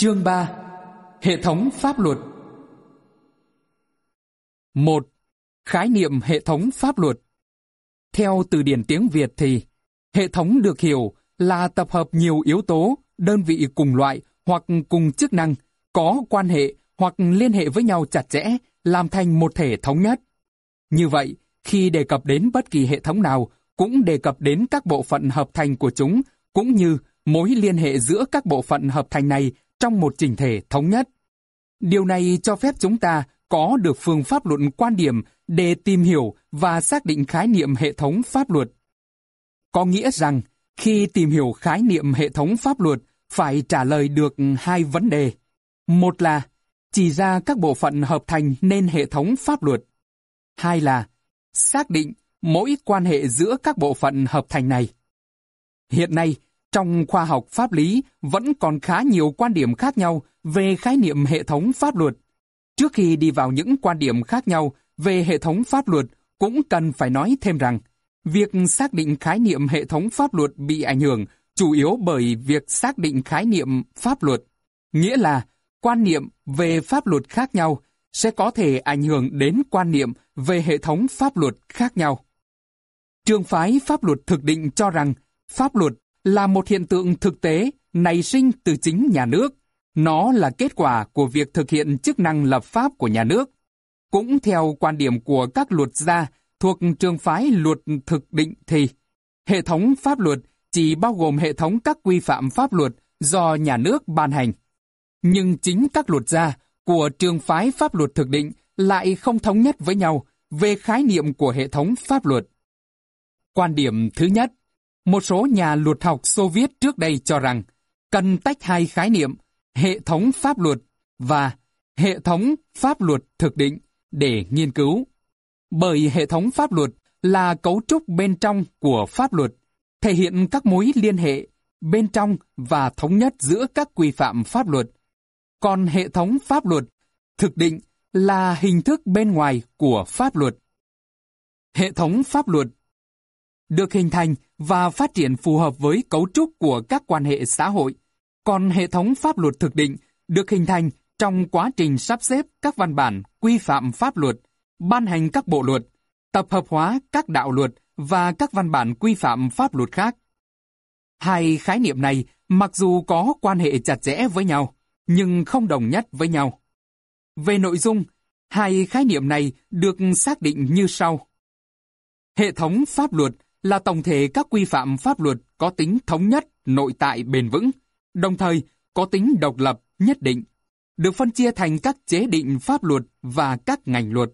Chương 3 Hệ thống pháp luật 1. Khái niệm hệ thống pháp luật Theo từ điển tiếng Việt thì, hệ thống được hiểu là tập hợp nhiều yếu tố, đơn vị cùng loại hoặc cùng chức năng, có quan hệ hoặc liên hệ với nhau chặt chẽ, làm thành một thể thống nhất. Như vậy, khi đề cập đến bất kỳ hệ thống nào, cũng đề cập đến các bộ phận hợp thành của chúng, cũng như mối liên hệ giữa các bộ phận hợp thành này trong một trình thể thống nhất. Điều này cho phép chúng ta có được phương pháp luận quan điểm để tìm hiểu và xác định khái niệm hệ thống pháp luật. Có nghĩa rằng, khi tìm hiểu khái niệm hệ thống pháp luật, phải trả lời được hai vấn đề. Một là chỉ ra các bộ phận hợp thành nên hệ thống pháp luật. Hai là xác định mỗi quan hệ giữa các bộ phận hợp thành này. Hiện nay, trong khoa học pháp lý vẫn còn khá nhiều quan điểm khác nhau về khái niệm hệ thống pháp luật. Trước khi đi vào những quan điểm khác nhau về hệ thống pháp luật, cũng cần phải nói thêm rằng, việc xác định khái niệm hệ thống pháp luật bị ảnh hưởng chủ yếu bởi việc xác định khái niệm pháp luật, nghĩa là quan niệm về pháp luật khác nhau sẽ có thể ảnh hưởng đến quan niệm về hệ thống pháp luật khác nhau. Trường phái pháp luật thực định cho rằng pháp luật là một hiện tượng thực tế nảy sinh từ chính nhà nước. Nó là kết quả của việc thực hiện chức năng lập pháp của nhà nước. Cũng theo quan điểm của các luật gia thuộc trường phái luật thực định thì hệ thống pháp luật chỉ bao gồm hệ thống các quy phạm pháp luật do nhà nước ban hành. Nhưng chính các luật gia của trường phái pháp luật thực định lại không thống nhất với nhau về khái niệm của hệ thống pháp luật. Quan điểm thứ nhất, một số nhà luật học Xô Viết trước đây cho rằng cần tách hai khái niệm hệ thống pháp luật và hệ thống pháp luật thực định để nghiên cứu. Bởi hệ thống pháp luật là cấu trúc bên trong của pháp luật, thể hiện các mối liên hệ bên trong và thống nhất giữa các quy phạm pháp luật. Còn hệ thống pháp luật thực định là hình thức bên ngoài của pháp luật. Hệ thống pháp luật được hình thành và phát triển phù hợp với cấu trúc của các quan hệ xã hội, còn hệ thống pháp luật thực định được hình thành trong quá trình sắp xếp các văn bản quy phạm pháp luật, ban hành các bộ luật, tập hợp hóa các đạo luật và các văn bản quy phạm pháp luật khác. Hai khái niệm này mặc dù có quan hệ chặt chẽ với nhau, nhưng không đồng nhất với nhau. Về nội dung, hai khái niệm này được xác định như sau. Hệ thống pháp luật là tổng thể các quy phạm pháp luật có tính thống nhất, nội tại bền vững, đồng thời có tính độc lập nhất định, được phân chia thành các chế định pháp luật và các ngành luật.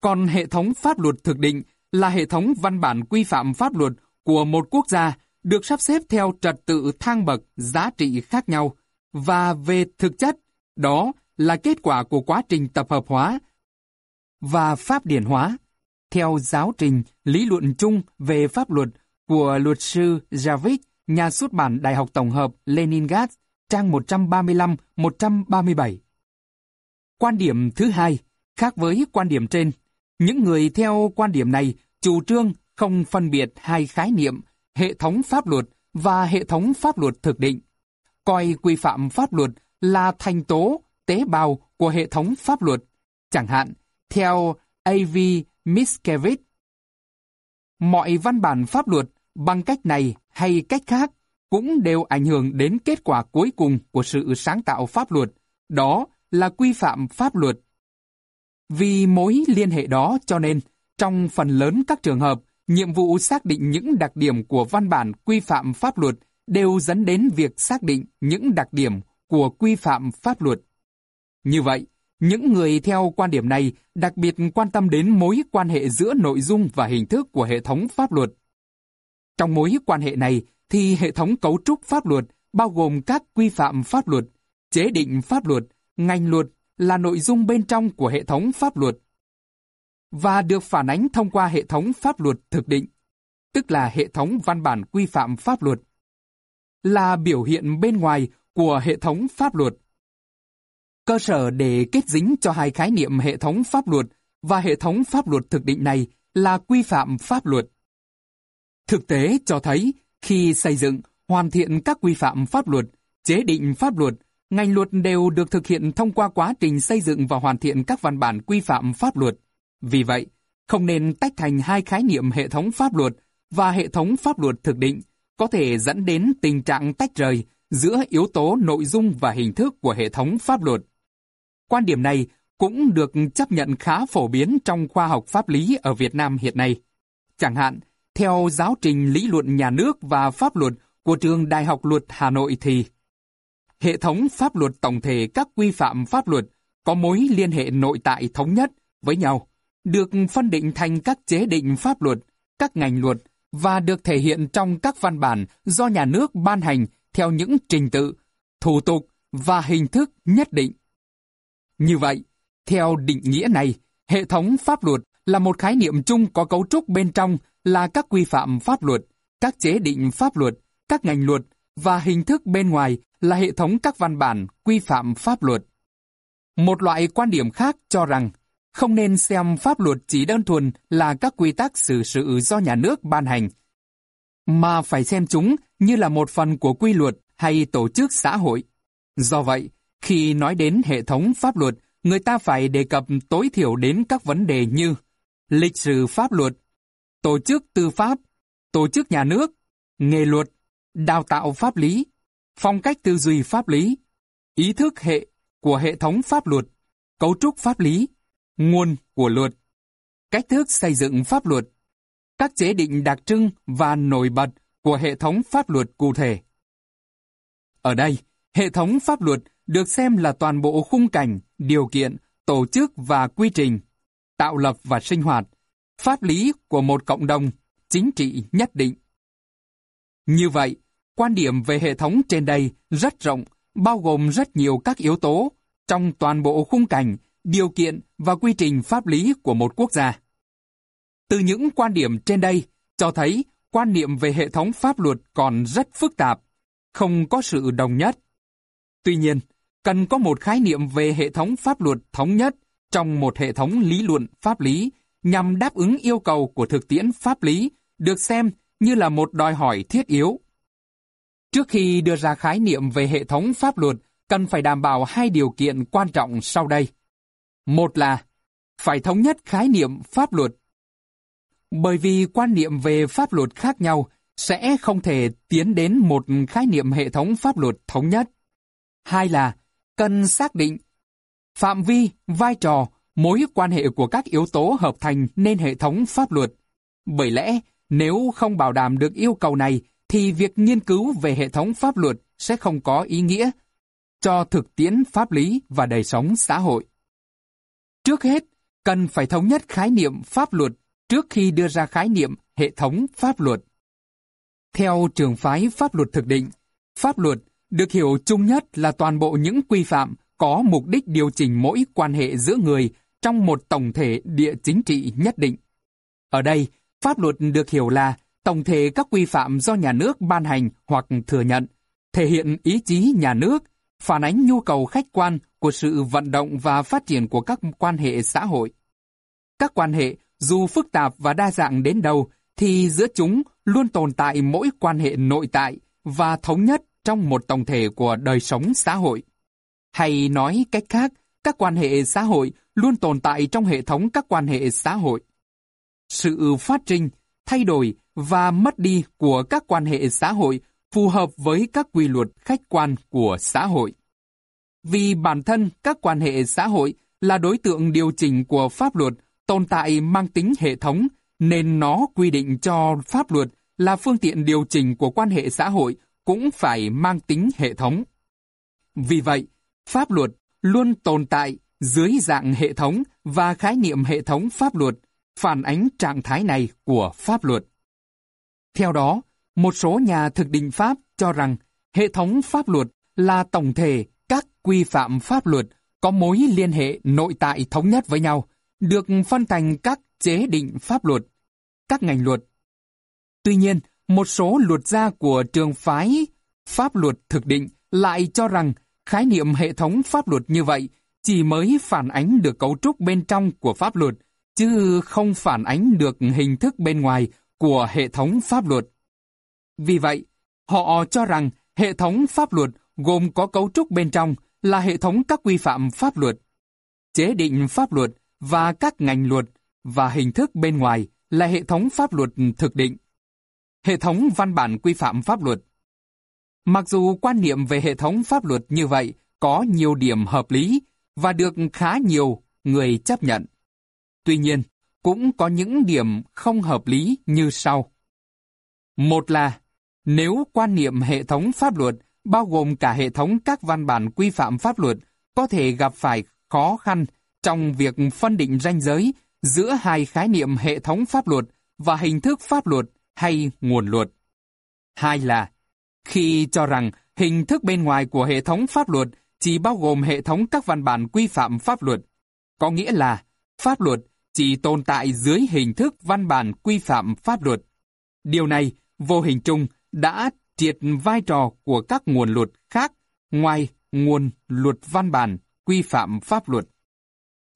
Còn hệ thống pháp luật thực định là hệ thống văn bản quy phạm pháp luật của một quốc gia được sắp xếp theo trật tự thang bậc giá trị khác nhau, và về thực chất, đó là kết quả của quá trình tập hợp hóa và pháp điển hóa theo giáo trình lý luận chung về pháp luật của luật sư Javik, nhà xuất bản Đại học Tổng hợp Leningrad, trang 135-137. Quan điểm thứ hai, khác với quan điểm trên, những người theo quan điểm này chủ trương không phân biệt hai khái niệm hệ thống pháp luật và hệ thống pháp luật thực định, coi quy phạm pháp luật là thành tố, tế bào của hệ thống pháp luật. Chẳng hạn, theo A.V. Miscavige. Mọi văn bản pháp luật bằng cách này hay cách khác cũng đều ảnh hưởng đến kết quả cuối cùng của sự sáng tạo pháp luật, đó là quy phạm pháp luật. Vì mối liên hệ đó cho nên, trong phần lớn các trường hợp, nhiệm vụ xác định những đặc điểm của văn bản quy phạm pháp luật đều dẫn đến việc xác định những đặc điểm của quy phạm pháp luật. Như vậy, những người theo quan điểm này đặc biệt quan tâm đến mối quan hệ giữa nội dung và hình thức của hệ thống pháp luật. Trong mối quan hệ này thì hệ thống cấu trúc pháp luật bao gồm các quy phạm pháp luật, chế định pháp luật, ngành luật là nội dung bên trong của hệ thống pháp luật và được phản ánh thông qua hệ thống pháp luật thực định, tức là hệ thống văn bản quy phạm pháp luật, là biểu hiện bên ngoài của hệ thống pháp luật. Cơ sở để kết dính cho hai khái niệm hệ thống pháp luật và hệ thống pháp luật thực định này là quy phạm pháp luật. Thực tế cho thấy, khi xây dựng, hoàn thiện các quy phạm pháp luật, chế định pháp luật, ngành luật đều được thực hiện thông qua quá trình xây dựng và hoàn thiện các văn bản quy phạm pháp luật. Vì vậy, không nên tách thành hai khái niệm hệ thống pháp luật và hệ thống pháp luật thực định, có thể dẫn đến tình trạng tách rời giữa yếu tố nội dung và hình thức của hệ thống pháp luật. Quan điểm này cũng được chấp nhận khá phổ biến trong khoa học pháp lý ở Việt Nam hiện nay. Chẳng hạn, theo giáo trình lý luận nhà nước và pháp luật của trường Đại học Luật Hà Nội thì hệ thống pháp luật tổng thể các quy phạm pháp luật có mối liên hệ nội tại thống nhất với nhau, được phân định thành các chế định pháp luật, các ngành luật và được thể hiện trong các văn bản do nhà nước ban hành theo những trình tự, thủ tục và hình thức nhất định. Như vậy, theo định nghĩa này, hệ thống pháp luật là một khái niệm chung có cấu trúc bên trong là các quy phạm pháp luật, các chế định pháp luật, các ngành luật và hình thức bên ngoài là hệ thống các văn bản quy phạm pháp luật. Một loại quan điểm khác cho rằng không nên xem pháp luật chỉ đơn thuần là các quy tắc xử sự do nhà nước ban hành, mà phải xem chúng như là một phần của quy luật hay tổ chức xã hội. Do vậy, khi nói đến hệ thống pháp luật, người ta phải đề cập tối thiểu đến các vấn đề như lịch sử pháp luật, tổ chức tư pháp, tổ chức nhà nước, nghề luật, đào tạo pháp lý, phong cách tư duy pháp lý, ý thức hệ của hệ thống pháp luật, cấu trúc pháp lý, nguồn của luật, cách thức xây dựng pháp luật, các chế định đặc trưng và nổi bật của hệ thống pháp luật cụ thể. Ở đây, hệ thống pháp luật được xem là toàn bộ khung cảnh, điều kiện, tổ chức và quy trình, tạo lập và sinh hoạt, pháp lý của một cộng đồng, chính trị nhất định. Như vậy, quan điểm về hệ thống trên đây rất rộng, bao gồm rất nhiều các yếu tố trong toàn bộ khung cảnh, điều kiện và quy trình pháp lý của một quốc gia. Từ những quan điểm trên đây cho thấy quan niệm về hệ thống pháp luật còn rất phức tạp, không có sự đồng nhất. Tuy nhiên, cần có một khái niệm về hệ thống pháp luật thống nhất trong một hệ thống lý luận pháp lý nhằm đáp ứng yêu cầu của thực tiễn pháp lý được xem như là một đòi hỏi thiết yếu. Trước khi đưa ra khái niệm về hệ thống pháp luật, cần phải đảm bảo hai điều kiện quan trọng sau đây. Một là phải thống nhất khái niệm pháp luật. Bởi vì quan niệm về pháp luật khác nhau sẽ không thể tiến đến một khái niệm hệ thống pháp luật thống nhất. Hai là cần xác định phạm vi, vai trò, mối quan hệ của các yếu tố hợp thành nên hệ thống pháp luật. Bởi lẽ, nếu không bảo đảm được yêu cầu này, thì việc nghiên cứu về hệ thống pháp luật sẽ không có ý nghĩa cho thực tiễn pháp lý và đời sống xã hội. Trước hết, cần phải thống nhất khái niệm pháp luật trước khi đưa ra khái niệm hệ thống pháp luật. Theo trường phái pháp luật thực định, pháp luật được hiểu chung nhất là toàn bộ những quy phạm có mục đích điều chỉnh mỗi quan hệ giữa người trong một tổng thể địa chính trị nhất định. Ở đây, pháp luật được hiểu là tổng thể các quy phạm do nhà nước ban hành hoặc thừa nhận, thể hiện ý chí nhà nước, phản ánh nhu cầu khách quan của sự vận động và phát triển của các quan hệ xã hội. Các quan hệ, dù phức tạp và đa dạng đến đâu, thì giữa chúng luôn tồn tại mỗi quan hệ nội tại và thống nhất trong một tổng thể của đời sống xã hội. Hay nói cách khác, các quan hệ xã hội luôn tồn tại trong hệ thống các quan hệ xã hội. Sự phát trình, thay đổi và mất đi của các quan hệ xã hội phù hợp với các quy luật khách quan của xã hội. Vì bản thân các quan hệ xã hội là đối tượng điều chỉnh của pháp luật tồn tại mang tính hệ thống, nên nó quy định cho pháp luật là phương tiện điều chỉnh của quan hệ xã hội cũng phải mang tính hệ thống. Vì vậy, pháp luật luôn tồn tại dưới dạng hệ thống và khái niệm hệ thống pháp luật phản ánh trạng thái này của pháp luật. Theo đó, một số nhà thực định pháp cho rằng hệ thống pháp luật là tổng thể các quy phạm pháp luật có mối liên hệ nội tại thống nhất với nhau, được phân thành các chế định pháp luật, các ngành luật. Tuy nhiên, một số luật gia của trường phái pháp luật thực định lại cho rằng khái niệm hệ thống pháp luật như vậy chỉ mới phản ánh được cấu trúc bên trong của pháp luật, chứ không phản ánh được hình thức bên ngoài của hệ thống pháp luật. Vì vậy, họ cho rằng hệ thống pháp luật gồm có cấu trúc bên trong, là hệ thống các quy phạm pháp luật, chế định pháp luật và các ngành luật và hình thức bên ngoài là hệ thống pháp luật thực định. Hệ thống văn bản quy phạm pháp luật Mặc dù quan niệm về hệ thống pháp luật như vậy có nhiều điểm hợp lý và được khá nhiều người chấp nhận. Tuy nhiên, cũng có những điểm không hợp lý như sau. Một là, nếu quan niệm hệ thống pháp luật bao gồm cả hệ thống các văn bản quy phạm pháp luật có thể gặp phải khó khăn trong việc phân định ranh giới giữa hai khái niệm hệ thống pháp luật và hình thức pháp luật hay nguồn luật. Hai là, khi cho rằng hình thức bên ngoài của hệ thống pháp luật chỉ bao gồm hệ thống các văn bản quy phạm pháp luật, có nghĩa là pháp luật chỉ tồn tại dưới hình thức văn bản quy phạm pháp luật. Điều này, vô hình chung, đã triệt vai trò của các nguồn luật khác ngoài nguồn luật văn bản quy phạm pháp luật.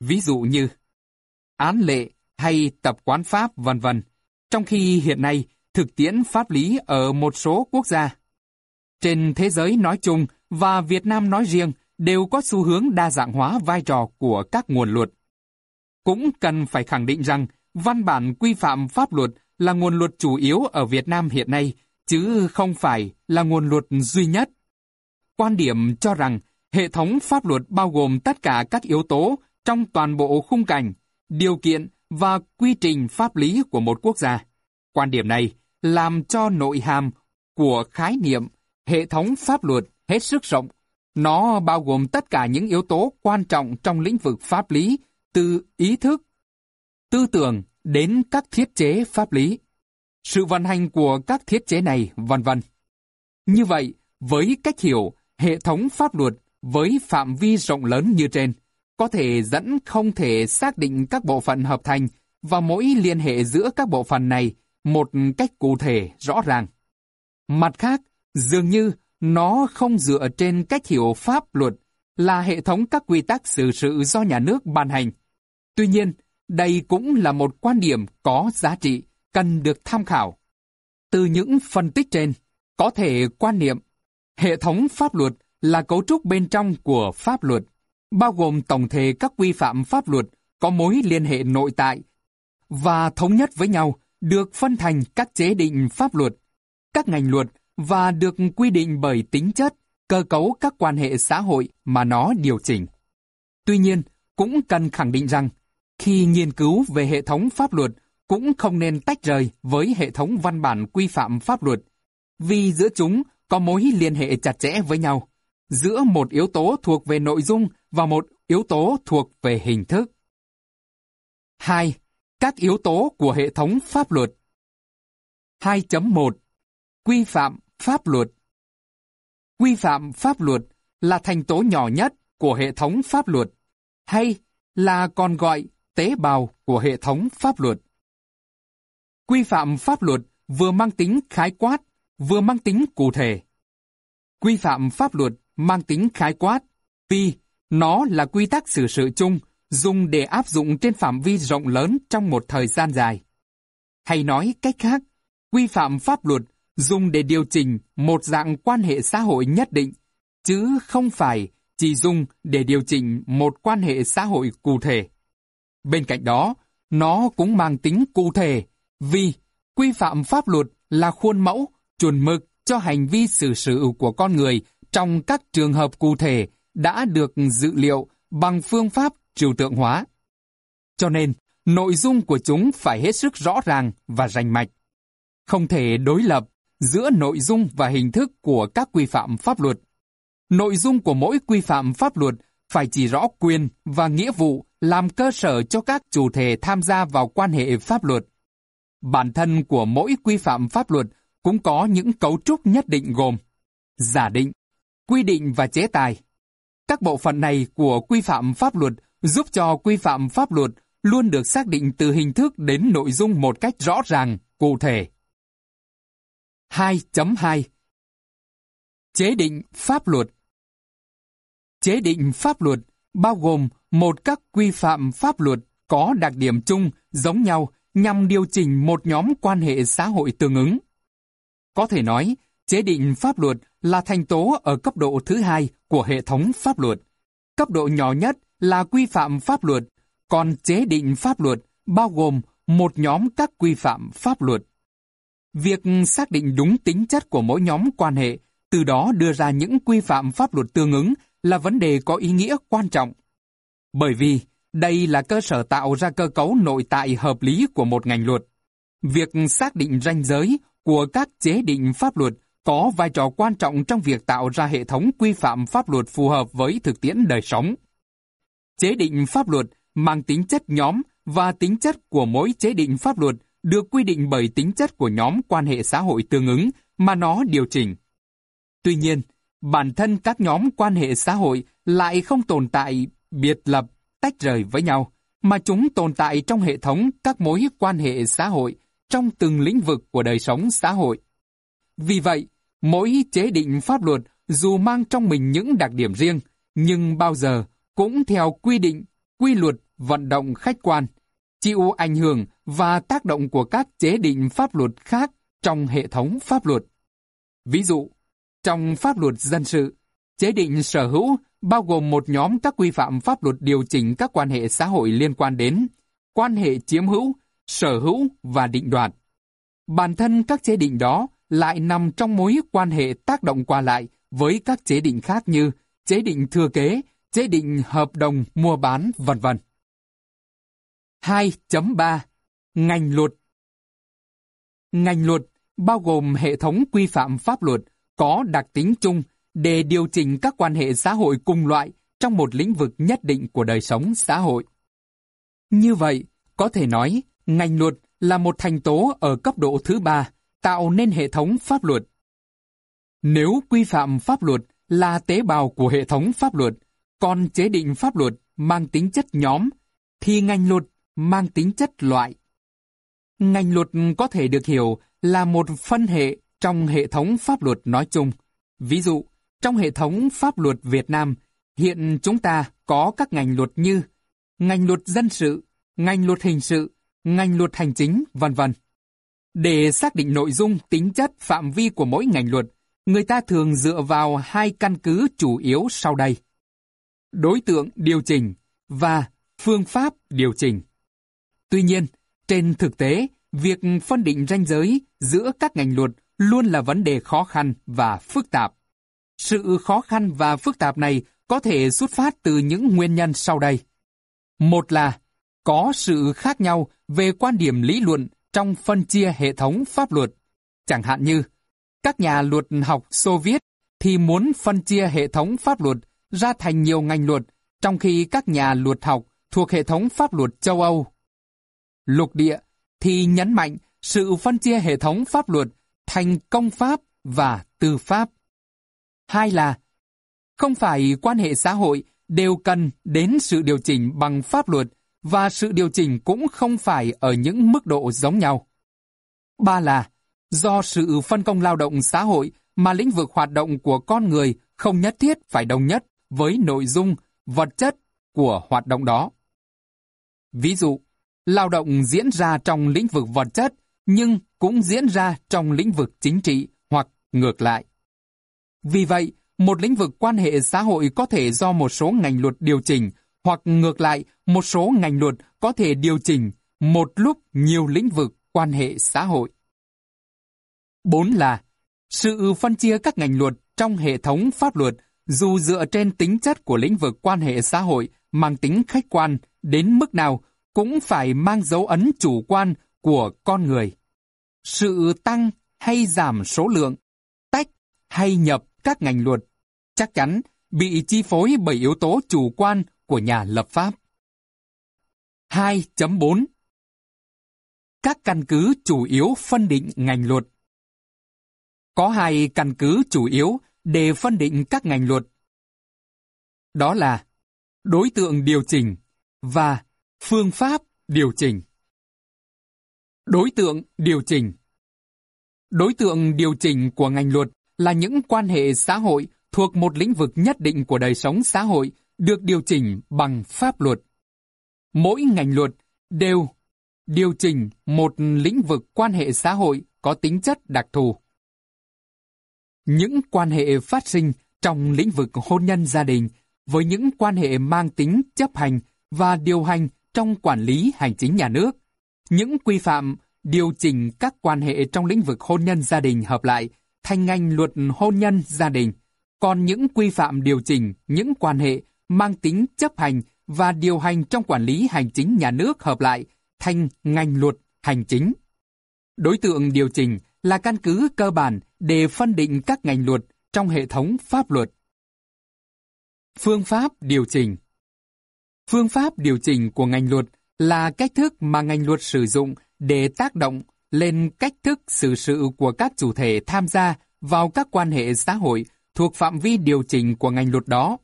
Ví dụ như án lệ hay tập quán pháp vân vân. Trong khi hiện nay thực tiễn pháp lý ở một số quốc gia trên thế giới nói chung và Việt Nam nói riêng đều có xu hướng đa dạng hóa vai trò của các nguồn luật. Cũng cần phải khẳng định rằng văn bản quy phạm pháp luật là nguồn luật chủ yếu ở Việt Nam hiện nay, chứ không phải là nguồn luật duy nhất. Quan điểm cho rằng hệ thống pháp luật bao gồm tất cả các yếu tố trong toàn bộ khung cảnh, điều kiện và quy trình pháp lý của một quốc gia. Quan điểm này làm cho nội hàm của khái niệm hệ thống pháp luật hết sức rộng. Nó bao gồm tất cả những yếu tố quan trọng trong lĩnh vực pháp lý, từ ý thức, tư tưởng đến các thiết chế pháp lý, sự vận hành của các thiết chế này, vân vân. Như vậy, với cách hiểu hệ thống pháp luật với phạm vi rộng lớn như trên, có thể dẫn không thể xác định các bộ phận hợp thành và mỗi liên hệ giữa các bộ phận này một cách cụ thể rõ ràng. Mặt khác, dường như nó không dựa trên cách hiểu pháp luật là hệ thống các quy tắc xử sự do nhà nước ban hành. Tuy nhiên, đây cũng là một quan điểm có giá trị, cần được tham khảo. Từ những phân tích trên, có thể quan niệm hệ thống pháp luật là cấu trúc bên trong của pháp luật, bao gồm tổng thể các quy phạm pháp luật có mối liên hệ nội tại và thống nhất với nhau được phân thành các chế định pháp luật, các ngành luật và được quy định bởi tính chất, cơ cấu các quan hệ xã hội mà nó điều chỉnh. Tuy nhiên, cũng cần khẳng định rằng, khi nghiên cứu về hệ thống pháp luật cũng không nên tách rời với hệ thống văn bản quy phạm pháp luật, vì giữa chúng có mối liên hệ chặt chẽ với nhau, giữa một yếu tố thuộc về nội dung và một yếu tố thuộc về hình thức. 2. Các yếu tố của hệ thống pháp luật 2.1 Quy phạm pháp luật Quy phạm pháp luật là thành tố nhỏ nhất của hệ thống pháp luật, hay là còn gọi tế bào của hệ thống pháp luật. Quy phạm pháp luật vừa mang tính khái quát, vừa mang tính cụ thể. Quy phạm pháp luật mang tính khái quát vì nó là quy tắc xử sự chung dùng để áp dụng trên phạm vi rộng lớn trong một thời gian dài. Hay nói cách khác, quy phạm pháp luật dùng để điều chỉnh một dạng quan hệ xã hội nhất định, chứ không phải chỉ dùng để điều chỉnh một quan hệ xã hội cụ thể. Bên cạnh đó, nó cũng mang tính cụ thể vì quy phạm pháp luật là khuôn mẫu, chuẩn mực cho hành vi xử sự của con người trong các trường hợp cụ thể đã được dự liệu bằng phương pháp trừu tượng hóa. Cho nên, nội dung của chúng phải hết sức rõ ràng và rành mạch. Không thể đối lập giữa nội dung và hình thức của các quy phạm pháp luật. Nội dung của mỗi quy phạm pháp luật phải chỉ rõ quyền và nghĩa vụ làm cơ sở cho các chủ thể tham gia vào quan hệ pháp luật. Bản thân của mỗi quy phạm pháp luật cũng có những cấu trúc nhất định gồm giả định, quy định và chế tài. Các bộ phận này của quy phạm pháp luật giúp cho quy phạm pháp luật luôn được xác định từ hình thức đến nội dung một cách rõ ràng, cụ thể. 2.2 Chế định pháp luật Chế định pháp luật bao gồm một các quy phạm pháp luật có đặc điểm chung giống nhau nhằm điều chỉnh một nhóm quan hệ xã hội tương ứng. Có thể nói, Chế định pháp luật là thành tố ở cấp độ thứ hai của hệ thống pháp luật. Cấp độ nhỏ nhất là quy phạm pháp luật, còn chế định pháp luật bao gồm một nhóm các quy phạm pháp luật. Việc xác định đúng tính chất của mỗi nhóm quan hệ, từ đó đưa ra những quy phạm pháp luật tương ứng là vấn đề có ý nghĩa quan trọng. Bởi vì đây là cơ sở tạo ra cơ cấu nội tại hợp lý của một ngành luật. Việc xác định ranh giới của các chế định pháp luật có vai trò quan trọng trong việc tạo ra hệ thống quy phạm pháp luật phù hợp với thực tiễn đời sống. Chế định pháp luật mang tính chất nhóm và tính chất của mỗi chế định pháp luật được quy định bởi tính chất của nhóm quan hệ xã hội tương ứng mà nó điều chỉnh. Tuy nhiên, bản thân các nhóm quan hệ xã hội lại không tồn tại biệt lập, tách rời với nhau, mà chúng tồn tại trong hệ thống các mối quan hệ xã hội trong từng lĩnh vực của đời sống xã hội. Vì vậy, mỗi chế định pháp luật dù mang trong mình những đặc điểm riêng, nhưng bao giờ cũng theo quy định, quy luật vận động khách quan, chịu ảnh hưởng và tác động của các chế định pháp luật khác trong hệ thống pháp luật. Ví dụ, trong pháp luật dân sự, chế định sở hữu bao gồm một nhóm các quy phạm pháp luật điều chỉnh các quan hệ xã hội liên quan đến quan hệ chiếm hữu, sở hữu và định đoạt. Bản thân các chế định đó lại nằm trong mối quan hệ tác động qua lại với các chế định khác như chế định thừa kế, chế định hợp đồng mua bán, vân vân. 2.3 Ngành luật Ngành luật bao gồm hệ thống quy phạm pháp luật có đặc tính chung để điều chỉnh các quan hệ xã hội cùng loại trong một lĩnh vực nhất định của đời sống xã hội. Như vậy, có thể nói, ngành luật là một thành tố ở cấp độ thứ ba, tạo nên hệ thống pháp luật. Nếu quy phạm pháp luật là tế bào của hệ thống pháp luật, còn chế định pháp luật mang tính chất nhóm, thì ngành luật mang tính chất loại. Ngành luật có thể được hiểu là một phân hệ trong hệ thống pháp luật nói chung. Ví dụ, trong hệ thống pháp luật Việt Nam, hiện chúng ta có các ngành luật như ngành luật dân sự, ngành luật hình sự, ngành luật hành chính, vân vân. Để xác định nội dung, tính chất, phạm vi của mỗi ngành luật, người ta thường dựa vào hai căn cứ chủ yếu sau đây. Đối tượng điều chỉnh và phương pháp điều chỉnh. Tuy nhiên, trên thực tế, việc phân định ranh giới giữa các ngành luật luôn là vấn đề khó khăn và phức tạp. Sự khó khăn và phức tạp này có thể xuất phát từ những nguyên nhân sau đây. Một là có sự khác nhau về quan điểm lý luận trong phân chia hệ thống pháp luật. Chẳng hạn như, các nhà luật học Xô Viết thì muốn phân chia hệ thống pháp luật ra thành nhiều ngành luật, trong khi các nhà luật học thuộc hệ thống pháp luật châu Âu. Lục địa thì nhấn mạnh sự phân chia hệ thống pháp luật thành công pháp và tư pháp. Hai là, không phải quan hệ xã hội đều cần đến sự điều chỉnh bằng pháp luật và sự điều chỉnh cũng không phải ở những mức độ giống nhau. Ba là, do sự phân công lao động xã hội mà lĩnh vực hoạt động của con người không nhất thiết phải đồng nhất với nội dung, vật chất của hoạt động đó. Ví dụ, lao động diễn ra trong lĩnh vực vật chất nhưng cũng diễn ra trong lĩnh vực chính trị hoặc ngược lại. Vì vậy, một lĩnh vực quan hệ xã hội có thể do một số ngành luật điều chỉnh hoặc ngược lại, một số ngành luật có thể điều chỉnh một lúc nhiều lĩnh vực quan hệ xã hội. 4 là sự phân chia các ngành luật trong hệ thống pháp luật dù dựa trên tính chất của lĩnh vực quan hệ xã hội mang tính khách quan đến mức nào cũng phải mang dấu ấn chủ quan của con người. Sự tăng hay giảm số lượng, tách hay nhập các ngành luật chắc chắn bị chi phối bởi yếu tố chủ quan của nhà lập pháp. 2.4 Các căn cứ chủ yếu phân định ngành luật Có hai căn cứ chủ yếu để phân định các ngành luật. Đó là đối tượng điều chỉnh và phương pháp điều chỉnh. Đối tượng điều chỉnh Đối tượng điều chỉnh của ngành luật là những quan hệ xã hội thuộc một lĩnh vực nhất định của đời sống xã hội được điều chỉnh bằng pháp luật. Mỗi ngành luật đều điều chỉnh một lĩnh vực quan hệ xã hội có tính chất đặc thù. những quan hệ phát sinh trong lĩnh vực hôn nhân gia đình với những quan hệ mang tính chấp hành và điều hành trong quản lý hành chính nhà nước. Những quy phạm điều chỉnh các quan hệ trong lĩnh vực hôn nhân gia đình hợp lại thành ngành luật hôn nhân gia đình. Còn những quy phạm điều chỉnh những quan hệ mang tính chấp hành và điều hành trong quản lý hành chính nhà nước hợp lại thành ngành luật hành chính. Đối tượng điều chỉnh là căn cứ cơ bản để phân định các ngành luật trong hệ thống pháp luật. Phương pháp điều chỉnh Phương pháp điều chỉnh của ngành luật là cách thức mà ngành luật sử dụng để tác động lên cách thức xử sự của các chủ thể tham gia vào các quan hệ xã hội thuộc phạm vi điều chỉnh của ngành luật đó.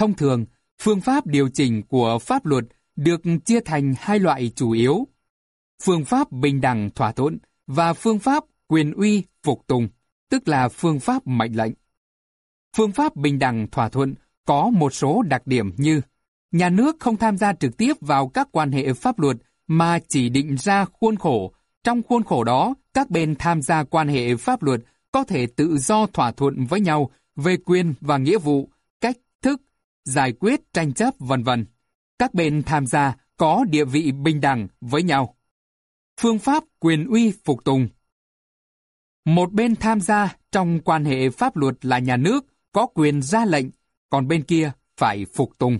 Thông thường, phương pháp điều chỉnh của pháp luật được chia thành hai loại chủ yếu. Phương pháp bình đẳng thỏa thuận và phương pháp quyền uy phục tùng, tức là phương pháp mệnh lệnh. Phương pháp bình đẳng thỏa thuận có một số đặc điểm như nhà nước không tham gia trực tiếp vào các quan hệ pháp luật mà chỉ định ra khuôn khổ. Trong khuôn khổ đó, các bên tham gia quan hệ pháp luật có thể tự do thỏa thuận với nhau về quyền và nghĩa vụ, cách thức, giải quyết tranh chấp vân vân. Các bên tham gia có địa vị bình đẳng với nhau. Phương pháp quyền uy phục tùng Một bên tham gia trong quan hệ pháp luật là nhà nước có quyền ra lệnh, còn bên kia phải phục tùng.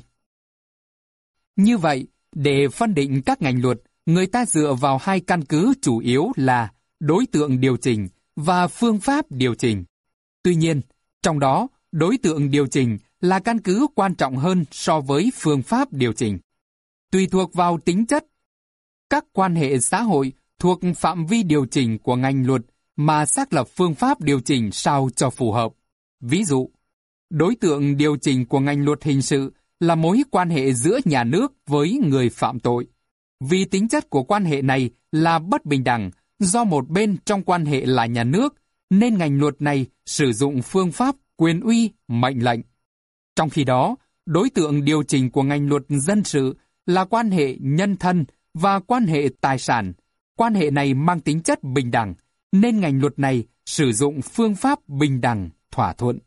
Như vậy, để phân định các ngành luật, người ta dựa vào hai căn cứ chủ yếu là đối tượng điều chỉnh và phương pháp điều chỉnh. Tuy nhiên, trong đó, đối tượng điều chỉnh là căn cứ quan trọng hơn so với phương pháp điều chỉnh. Tùy thuộc vào tính chất, các quan hệ xã hội thuộc phạm vi điều chỉnh của ngành luật mà xác lập phương pháp điều chỉnh sao cho phù hợp. Ví dụ, đối tượng điều chỉnh của ngành luật hình sự là mối quan hệ giữa nhà nước với người phạm tội. Vì tính chất của quan hệ này là bất bình đẳng, do một bên trong quan hệ là nhà nước, nên ngành luật này sử dụng phương pháp quyền uy mệnh lệnh. Trong khi đó, đối tượng điều chỉnh của ngành luật dân sự là quan hệ nhân thân và quan hệ tài sản. Quan hệ này mang tính chất bình đẳng, nên ngành luật này sử dụng phương pháp bình đẳng thỏa thuận.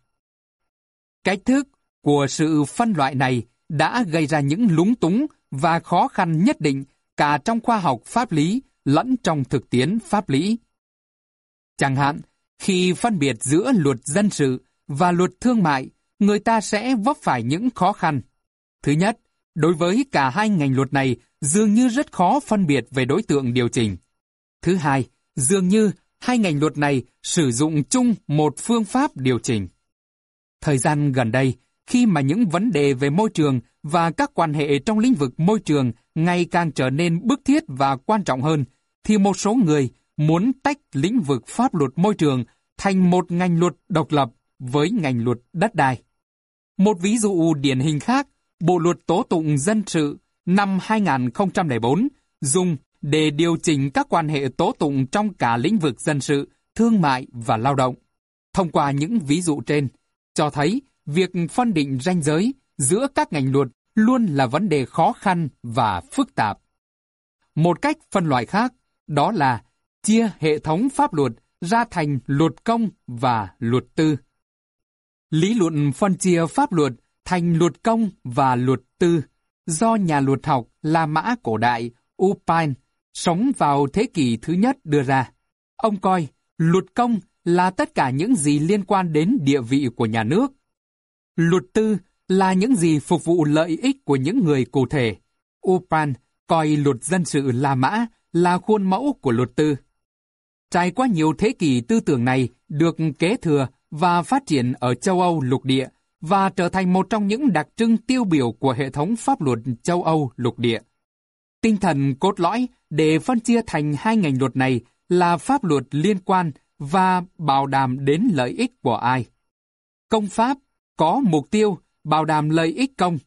Cách thức của sự phân loại này đã gây ra những lúng túng và khó khăn nhất định cả trong khoa học pháp lý lẫn trong thực tiễn pháp lý. Chẳng hạn, khi phân biệt giữa luật dân sự và luật thương mại, người ta sẽ vấp phải những khó khăn. Thứ nhất, đối với cả hai ngành luật này dường như rất khó phân biệt về đối tượng điều chỉnh. Thứ hai, dường như hai ngành luật này sử dụng chung một phương pháp điều chỉnh. Thời gian gần đây, khi mà những vấn đề về môi trường và các quan hệ trong lĩnh vực môi trường ngày càng trở nên bức thiết và quan trọng hơn, thì một số người muốn tách lĩnh vực pháp luật môi trường thành một ngành luật độc lập với ngành luật đất đai. Một ví dụ điển hình khác, Bộ luật tố tụng dân sự năm 2004 dùng để điều chỉnh các quan hệ tố tụng trong cả lĩnh vực dân sự, thương mại và lao động. Thông qua những ví dụ trên, cho thấy việc phân định ranh giới giữa các ngành luật luôn là vấn đề khó khăn và phức tạp. Một cách phân loại khác, đó là chia hệ thống pháp luật ra thành luật công và luật tư. Lý luận phân chia pháp luật thành luật công và luật tư do nhà luật học La Mã cổ đại Upine sống vào thế kỷ thứ nhất đưa ra. Ông coi luật công là tất cả những gì liên quan đến địa vị của nhà nước. Luật tư là những gì phục vụ lợi ích của những người cụ thể. Upan coi luật dân sự La Mã là khuôn mẫu của luật tư. Trải qua nhiều thế kỷ tư tưởng này được kế thừa và phát triển ở châu Âu lục địa và trở thành một trong những đặc trưng tiêu biểu của hệ thống pháp luật châu Âu lục địa. Tinh thần cốt lõi để phân chia thành hai ngành luật này là pháp luật liên quan và bảo đảm đến lợi ích của ai. Công pháp có mục tiêu bảo đảm lợi ích công,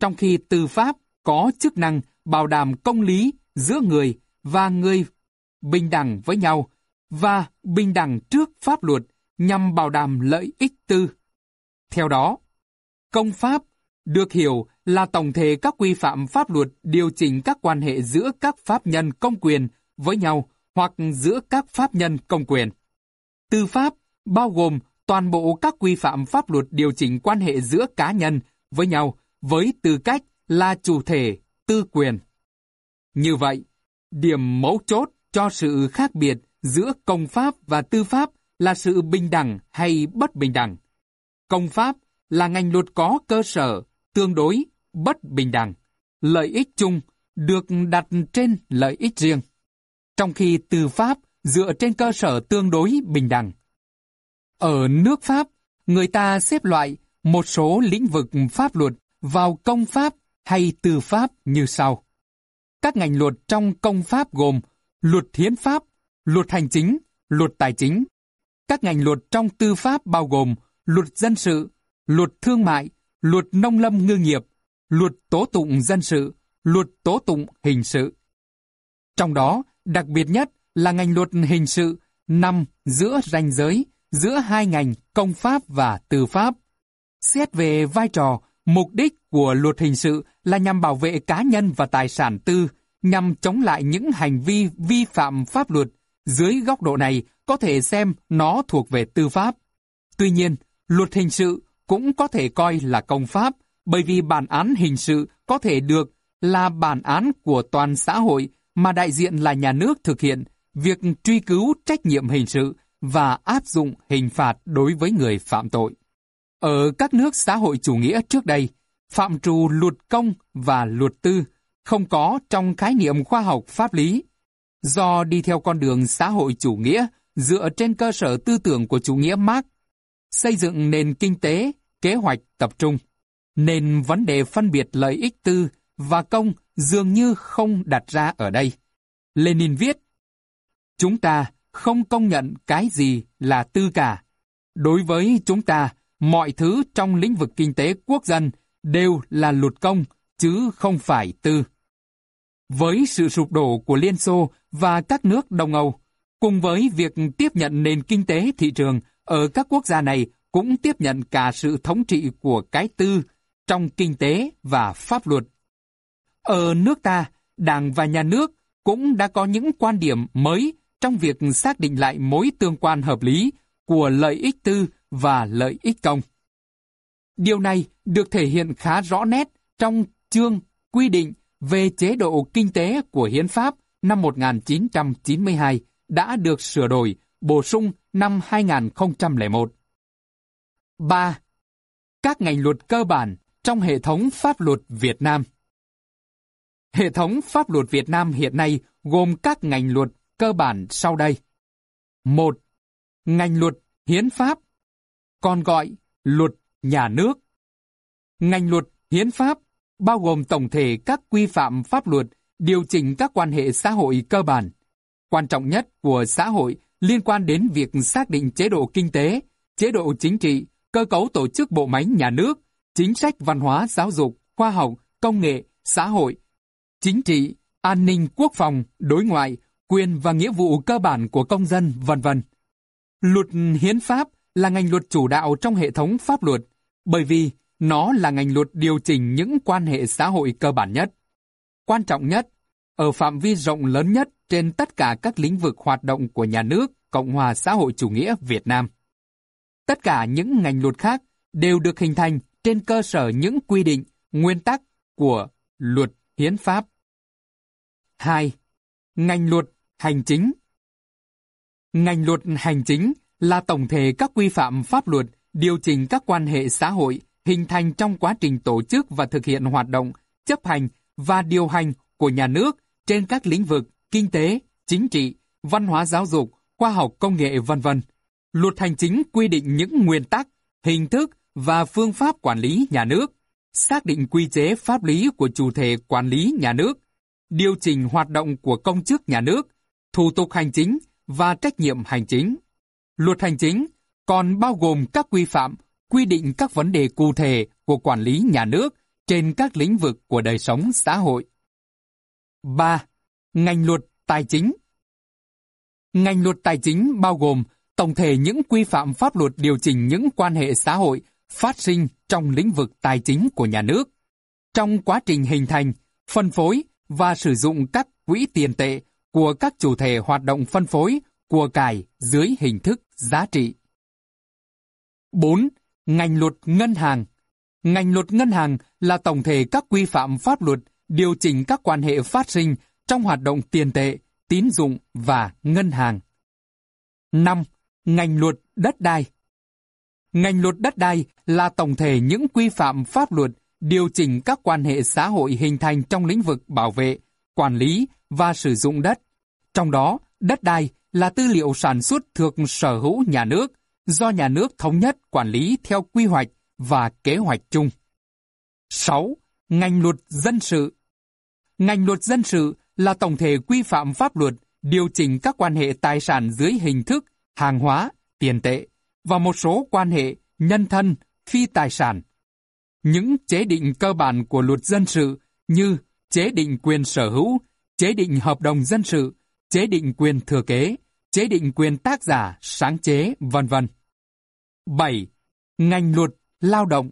trong khi tư pháp có chức năng bảo đảm công lý giữa người và người bình đẳng với nhau và bình đẳng trước pháp luật nhằm bảo đảm lợi ích tư. Theo đó, công pháp được hiểu là tổng thể các quy phạm pháp luật điều chỉnh các quan hệ giữa các pháp nhân công quyền với nhau hoặc giữa các pháp nhân công quyền. Tư pháp bao gồm toàn bộ các quy phạm pháp luật điều chỉnh quan hệ giữa cá nhân với nhau với tư cách là chủ thể, tư quyền. Như vậy, điểm mấu chốt cho sự khác biệt giữa công pháp và tư pháp là sự bình đẳng hay bất bình đẳng. Công pháp là ngành luật có cơ sở, tương đối, bất bình đẳng. Lợi ích chung được đặt trên lợi ích riêng. Trong khi tư pháp dựa trên cơ sở tương đối bình đẳng. Ở nước Pháp, người ta xếp loại một số lĩnh vực pháp luật vào công pháp hay tư pháp như sau. Các ngành luật trong công pháp gồm luật hiến pháp, luật hành chính, luật tài chính. Các ngành luật trong tư pháp bao gồm luật dân sự, luật thương mại, luật nông lâm ngư nghiệp, luật tố tụng dân sự, luật tố tụng hình sự. Trong đó, đặc biệt nhất là ngành luật hình sự nằm giữa ranh giới giữa hai ngành công pháp và tư pháp. Xét về vai trò, mục đích của luật hình sự là nhằm bảo vệ cá nhân và tài sản tư, nhằm chống lại những hành vi vi phạm pháp luật. Dưới góc độ này, có thể xem nó thuộc về tư pháp. Tuy nhiên, luật hình sự cũng có thể coi là công pháp, bởi vì bản án hình sự có thể được là bản án của toàn xã hội mà đại diện là nhà nước thực hiện việc truy cứu trách nhiệm hình sự và áp dụng hình phạt đối với người phạm tội. Ở các nước xã hội chủ nghĩa trước đây, phạm trù luật công và luật tư không có trong khái niệm khoa học pháp lý. Do đi theo con đường xã hội chủ nghĩa dựa trên cơ sở tư tưởng của chủ nghĩa Marx, xây dựng nền kinh tế, kế hoạch tập trung, nên vấn đề phân biệt lợi ích tư và công dường như không đặt ra ở đây. Lenin viết, Chúng ta không công nhận cái gì là tư cả. Đối với chúng ta, mọi thứ trong lĩnh vực kinh tế quốc dân đều là luật công, chứ không phải tư. Với sự sụp đổ của Liên Xô và các nước Đông Âu, cùng với việc tiếp nhận nền kinh tế thị trường ở các quốc gia này cũng tiếp nhận cả sự thống trị của cái tư trong kinh tế và pháp luật. Ở nước ta, Đảng và Nhà nước cũng đã có những quan điểm mới trong việc xác định lại mối tương quan hợp lý của lợi ích tư và lợi ích công. Điều này được thể hiện khá rõ nét trong chương quy định về chế độ kinh tế của Hiến pháp năm 1992 đã được sửa đổi, bổ sung năm 2001. 3. Các ngành luật cơ bản trong hệ thống pháp luật Việt Nam Hệ thống pháp luật Việt Nam hiện nay gồm các ngành luật cơ bản sau đây. 1. Ngành luật hiến pháp, còn gọi luật nhà nước. Ngành luật hiến pháp bao gồm tổng thể các quy phạm pháp luật điều chỉnh các quan hệ xã hội cơ bản. Quan trọng nhất của xã hội liên quan đến việc xác định chế độ kinh tế, chế độ chính trị, cơ cấu tổ chức bộ máy nhà nước, chính sách văn hóa giáo dục, khoa học, công nghệ, xã hội, chính trị, an ninh quốc phòng, đối ngoại, quyền và nghĩa vụ cơ bản của công dân, vân vân. Luật hiến pháp là ngành luật chủ đạo trong hệ thống pháp luật, bởi vì nó là ngành luật điều chỉnh những quan hệ xã hội cơ bản nhất. Quan trọng nhất, ở phạm vi rộng lớn nhất trên tất cả các lĩnh vực hoạt động của nhà nước Cộng hòa xã hội chủ nghĩa Việt Nam. Tất cả những ngành luật khác đều được hình thành trên cơ sở những quy định, nguyên tắc của luật hiến pháp. 2. Ngành luật hành chính Ngành luật hành chính là tổng thể các quy phạm pháp luật điều chỉnh các quan hệ xã hội hình thành trong quá trình tổ chức và thực hiện hoạt động, chấp hành và điều hành của nhà nước trên các lĩnh vực kinh tế, chính trị, văn hóa giáo dục, khoa học công nghệ vân vân. Luật hành chính quy định những nguyên tắc, hình thức và phương pháp quản lý nhà nước, xác định quy chế pháp lý của chủ thể quản lý nhà nước, điều chỉnh hoạt động của công chức nhà nước, thủ tục hành chính và trách nhiệm hành chính. Luật hành chính còn bao gồm các quy phạm, quy định các vấn đề cụ thể của quản lý nhà nước trên các lĩnh vực của đời sống xã hội. 3. Ngành luật tài chính Ngành luật tài chính bao gồm tổng thể những quy phạm pháp luật điều chỉnh những quan hệ xã hội phát sinh trong lĩnh vực tài chính của nhà nước. Trong quá trình hình thành, phân phối và sử dụng các quỹ tiền tệ của các chủ thể hoạt động phân phối của cải dưới hình thức giá trị. 4. Ngành luật ngân hàng Ngành luật ngân hàng là tổng thể các quy phạm pháp luật điều chỉnh các quan hệ phát sinh trong hoạt động tiền tệ, tín dụng và ngân hàng. 5. Ngành luật đất đai Ngành luật đất đai là tổng thể những quy phạm pháp luật điều chỉnh các quan hệ xã hội hình thành trong lĩnh vực bảo vệ, quản lý và sử dụng đất. Trong đó, đất đai là tư liệu sản xuất thuộc sở hữu nhà nước, do nhà nước thống nhất quản lý theo quy hoạch và kế hoạch chung. 6. Ngành luật dân sự Ngành luật dân sự là tổng thể quy phạm pháp luật điều chỉnh các quan hệ tài sản dưới hình thức hàng hóa, tiền tệ và một số quan hệ nhân thân, phi tài sản. Những chế định cơ bản của luật dân sự như chế định quyền sở hữu, chế định hợp đồng dân sự, chế định quyền thừa kế, chế định quyền tác giả, sáng chế, vân vân. 7. Ngành luật lao động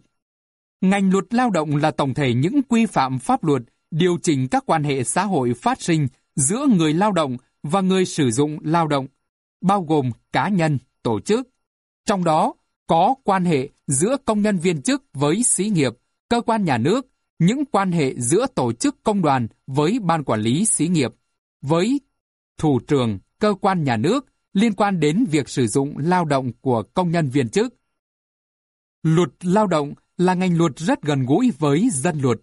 Ngành luật lao động là tổng thể những quy phạm pháp luật điều chỉnh các quan hệ xã hội phát sinh giữa người lao động và người sử dụng lao động, bao gồm cá nhân, tổ chức. Trong đó có quan hệ giữa công nhân viên chức với xí nghiệp, cơ quan nhà nước, những quan hệ giữa tổ chức công đoàn với ban quản lý xí nghiệp, với thủ trưởng, cơ quan nhà nước liên quan đến việc sử dụng lao động của công nhân viên chức. Luật lao động là ngành luật rất gần gũi với dân luật.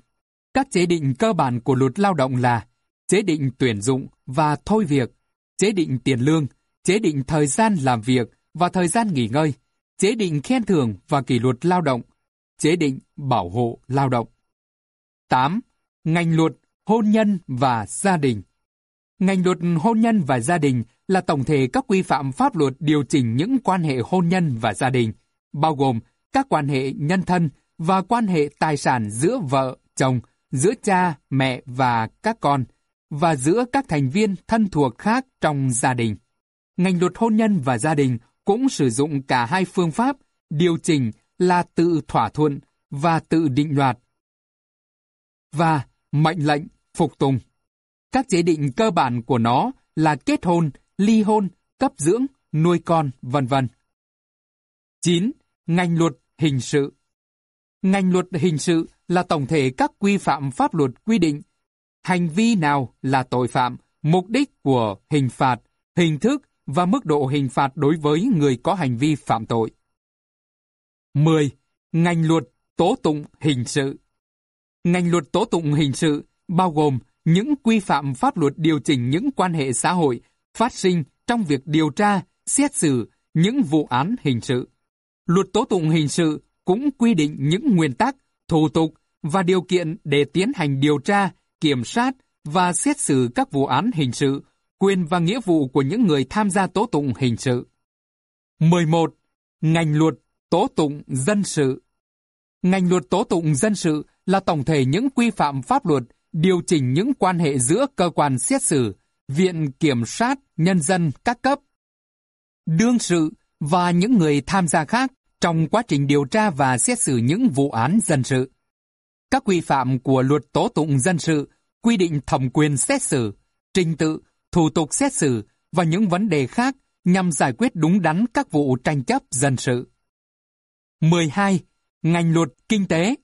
Các chế định cơ bản của luật lao động là chế định tuyển dụng và thôi việc, chế định tiền lương, chế định thời gian làm việc và thời gian nghỉ ngơi, chế định khen thưởng và kỷ luật lao động, chế định bảo hộ lao động. 8. Ngành luật hôn nhân và gia đình Ngành luật hôn nhân và gia đình là tổng thể các quy phạm pháp luật điều chỉnh những quan hệ hôn nhân và gia đình, bao gồm các quan hệ nhân thân và quan hệ tài sản giữa vợ, chồng, giữa cha, mẹ và các con, và giữa các thành viên thân thuộc khác trong gia đình. Ngành luật hôn nhân và gia đình cũng sử dụng cả hai phương pháp điều chỉnh là tự thỏa thuận và tự định đoạt và mệnh lệnh phục tùng. Các chế định cơ bản của nó là kết hôn, ly hôn, cấp dưỡng, nuôi con, vân vân. 9. Ngành luật hình sự Ngành luật hình sự là tổng thể các quy phạm pháp luật quy định hành vi nào là tội phạm, mục đích của hình phạt, hình thức và mức độ hình phạt đối với người có hành vi phạm tội. 10. Ngành luật tố tụng hình sự Ngành luật tố tụng hình sự bao gồm những quy phạm pháp luật điều chỉnh những quan hệ xã hội phát sinh trong việc điều tra, xét xử những vụ án hình sự. Luật tố tụng hình sự cũng quy định những nguyên tắc, thủ tục và điều kiện để tiến hành điều tra, kiểm sát và xét xử các vụ án hình sự, quyền và nghĩa vụ của những người tham gia tố tụng hình sự. 11. Ngành luật tố tụng dân sự Ngành luật tố tụng dân sự là tổng thể những quy phạm pháp luật điều chỉnh những quan hệ giữa cơ quan xét xử, viện kiểm sát nhân dân các cấp, đương sự và những người tham gia khác trong quá trình điều tra và xét xử những vụ án dân sự. Các quy phạm của luật tố tụng dân sự quy định thẩm quyền xét xử, trình tự, thủ tục xét xử và những vấn đề khác nhằm giải quyết đúng đắn các vụ tranh chấp dân sự. 12. Ngành luật kinh tế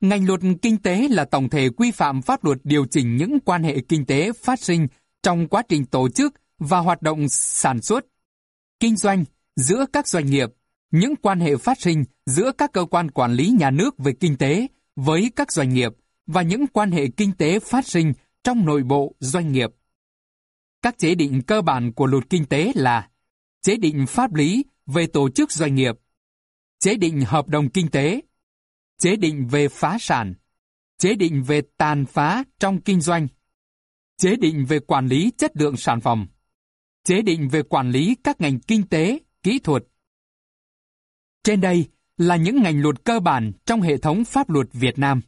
Ngành luật kinh tế là tổng thể quy phạm pháp luật điều chỉnh những quan hệ kinh tế phát sinh trong quá trình tổ chức và hoạt động sản xuất, kinh doanh giữa các doanh nghiệp, những quan hệ phát sinh giữa các cơ quan quản lý nhà nước về kinh tế với các doanh nghiệp và những quan hệ kinh tế phát sinh trong nội bộ doanh nghiệp. Các chế định cơ bản của luật kinh tế là chế định pháp lý về tổ chức doanh nghiệp, chế định hợp đồng kinh tế, chế định về phá sản, chế định về tàn phá trong kinh doanh, chế định về quản lý chất lượng sản phẩm, chế định về quản lý các ngành kinh tế, kỹ thuật. Trên đây là những ngành luật cơ bản trong hệ thống pháp luật Việt Nam.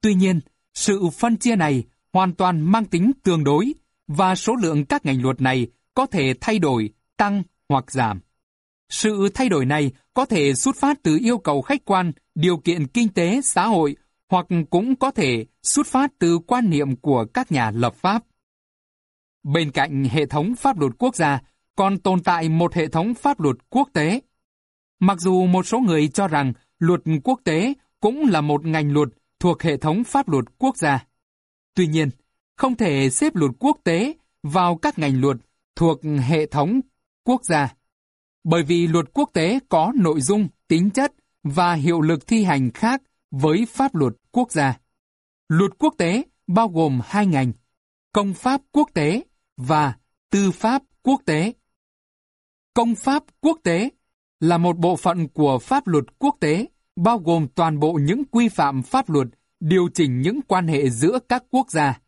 Tuy nhiên, sự phân chia này hoàn toàn mang tính tương đối và số lượng các ngành luật này có thể thay đổi, tăng hoặc giảm. Sự thay đổi này có thể xuất phát từ yêu cầu khách quan, điều kiện kinh tế, xã hội, hoặc cũng có thể xuất phát từ quan niệm của các nhà lập pháp. Bên cạnh hệ thống pháp luật quốc gia, còn tồn tại một hệ thống pháp luật quốc tế. Mặc dù một số người cho rằng luật quốc tế cũng là một ngành luật thuộc hệ thống pháp luật quốc gia. Tuy nhiên, không thể xếp luật quốc tế vào các ngành luật thuộc hệ thống quốc gia. Bởi vì luật quốc tế có nội dung, tính chất và hiệu lực thi hành khác với pháp luật quốc gia. Luật quốc tế bao gồm hai ngành, công pháp quốc tế và tư pháp quốc tế. Công pháp quốc tế là một bộ phận của pháp luật quốc tế, bao gồm toàn bộ những quy phạm pháp luật, điều chỉnh những quan hệ giữa các quốc gia,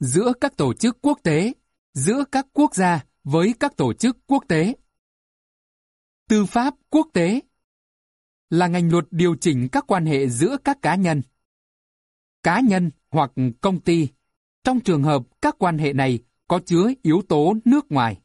giữa các tổ chức quốc tế, giữa các quốc gia với các tổ chức quốc tế. Tư pháp quốc tế là ngành luật điều chỉnh các quan hệ giữa các cá nhân. Cá nhân hoặc công ty, trong trường hợp các quan hệ này có chứa yếu tố nước ngoài.